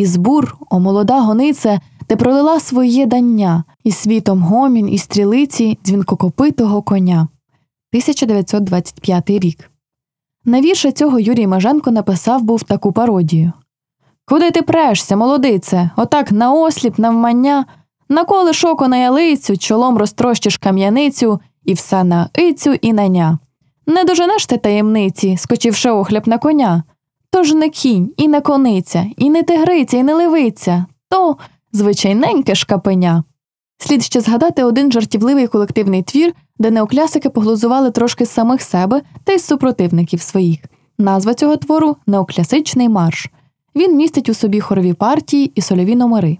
із бур, о молода гонице, де пролила своє дання, і світом гомін і стрілиці дзвінкокопитого коня. 1925 рік. На цього Юрій Маженко написав був таку пародію Куди ти прешся, молодице? Отак наосліп, навмання, наколи шоко на ялицю, чолом розтрощиш кам'яницю, і все на ицю і на ня. Не доженеш ти таємниці, скочивши охляб на коня. Тож не кінь, і не кониця, і не тигриця, і не левиця, то звичайненьке шкапеня. Слід ще згадати один жартівливий колективний твір, де неоклясики поглузували трошки з самих себе та й з супротивників своїх. Назва цього твору неоклясичний марш. Він містить у собі хорові партії і сольові номери.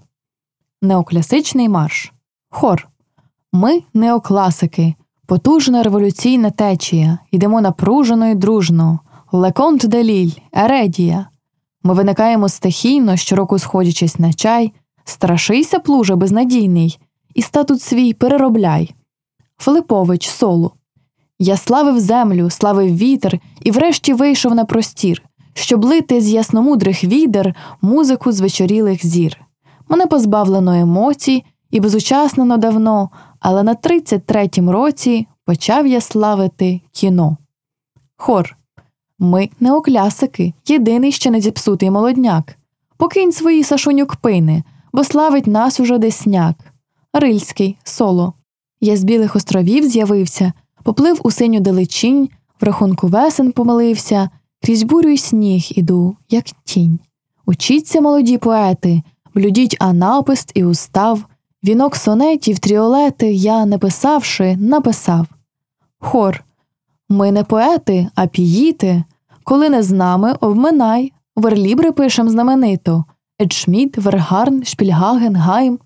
Неоклясичний марш. Хор. Ми неокласики, потужна революційна течія. Йдемо напружено і дружно. Леконт деліль, ередія. Ми виникаємо стихійно, щороку сходячись на чай. Страшися, плуже, безнадійний, і статут свій переробляй. Филипович соло. Я славив землю, славив вітер і врешті вийшов на простір, щоб лити з ясномудрих відер музику з вечорілих зір. Мене позбавлено емоцій і безучаснено давно, але на 33-м році почав я славити кіно. Хор. Ми неоклясики, єдиний ще не зіпсутий молодняк. Покинь свої сашуню кпини, бо славить нас уже десняк. Рильський соло. Я з білих островів з'явився, поплив у синю далечінь, в рахунку весен помилився, крізь бурю й сніг іду, як тінь. Учіться, молоді поети, блюдіть анапист і устав, вінок сонетів, тріолети я, не писавши, написав. Хор. Ми не поети, а піїти. Коли не з нами, обминай. Верлібри пишем знаменито Едшміт, Вергарн, Шпільгаген, Гайм.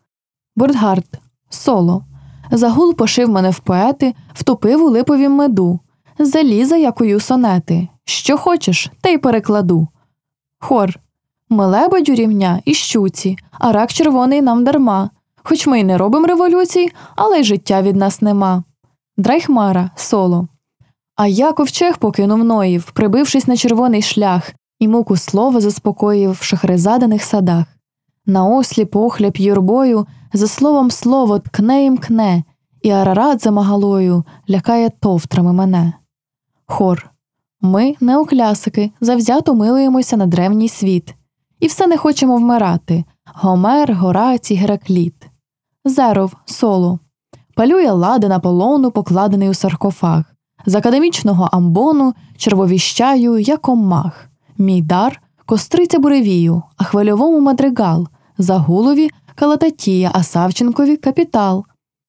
Бордгард. Соло. Загул пошив мене в поети, втопив у липовім меду. Залізо я кую сонети. Що хочеш, те й перекладу. Хор. Ми лебедю рівня і щуці, а рак червоний нам дарма. Хоч ми й не робимо революцій, але й життя від нас нема. Драйхмара соло. А я ковчег покинув Ноїв, прибившись на червоний шлях, і муку слова заспокоїв в шахрезаданих садах. На ослі похляб юрбою, за словом слово ткне і мкне, і арарат за магалою лякає товтрами мене. Хор. Ми, неоклясики, завзято милуємося на древній світ, і все не хочемо вмирати Гомер, Горацій, Геракліт. Зеров соло. Палює ладен Аполлону, покладений у саркофаг. З академічного амбону червовіщаю, як омах. Мій дар костриця буревію, а хвильовому мадригал, загулові калататія, а Савченкові капітал.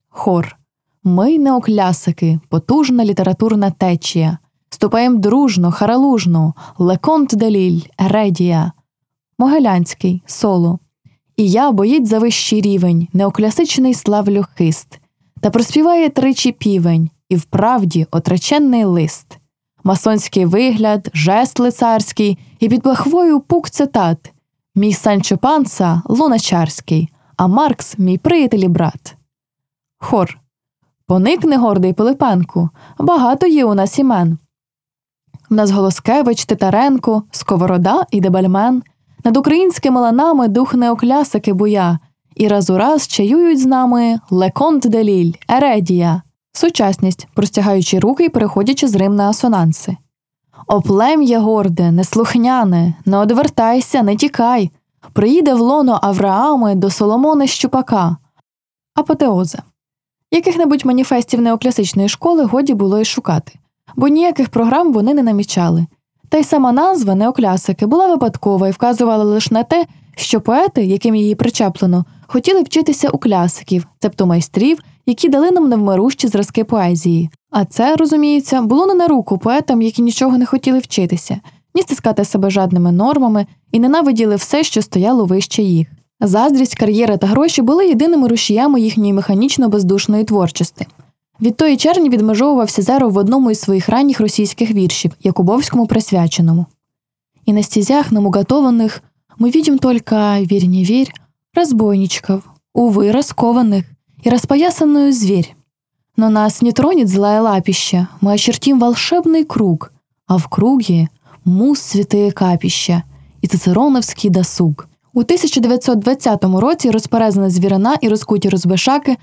Хор. Ми неоклясики, потужна літературна течія. Ступаєм дружно, харалужно, леконт деліль, ередія. Могилянський соло. І я боїть за вищий рівень, неоклясичний славлю хист, та проспіває тричі півень, і вправді отреченний лист, масонський вигляд, жест лицарський, і під плахвою пук цитат Мій Санчо Панса луначарський, а Маркс мій приятель і брат. Хор. Поникне гордий Пилипенку. Багато є у нас імен. В нас Голоскевич, Титаренко, Сковорода і Дебальмен. Над українськими ланами дух неоклясики буя, і раз у раз чаюють з нами Леконт Деліль, Ередія, сучасність, простягаючи руки і переходячи з Рим на асонанси. О плем'я горде, неслухняне, не одвертайся, не тікай. Приїде в лоно Авраами до Соломона Щупака. Апотеоза. Яких небудь маніфестів неокласичної школи годі було й шукати, бо ніяких програм вони не намічали. Та й сама назва неоклясики була випадкова і вказувала лише на те, що поети, яким її причеплено, хотіли вчитися у клясиків, цебто майстрів, які дали нам невмирущі зразки поезії. А це, розуміється, було не на руку поетам, які нічого не хотіли вчитися, ні стискати себе жадними нормами і ненавиділи все, що стояло вище їх. Заздрість, кар'єра та гроші були єдиними рушіями їхньої механічно бездушної творчості. Від тої черні відмежовувався Зеров в одному із своїх ранніх російських віршів, Якубовському присвяченому. І на стезях нам уготованных мы видим только, верь не верь, разбойничков, увы, раскованных, и распоясанную зверь. Но нас не тронет злая лапища, мы очертим волшебный круг, а в круге мус святые капища и цицероновский досуг. У 1920 році розперезана звірина і розкуті розбишаки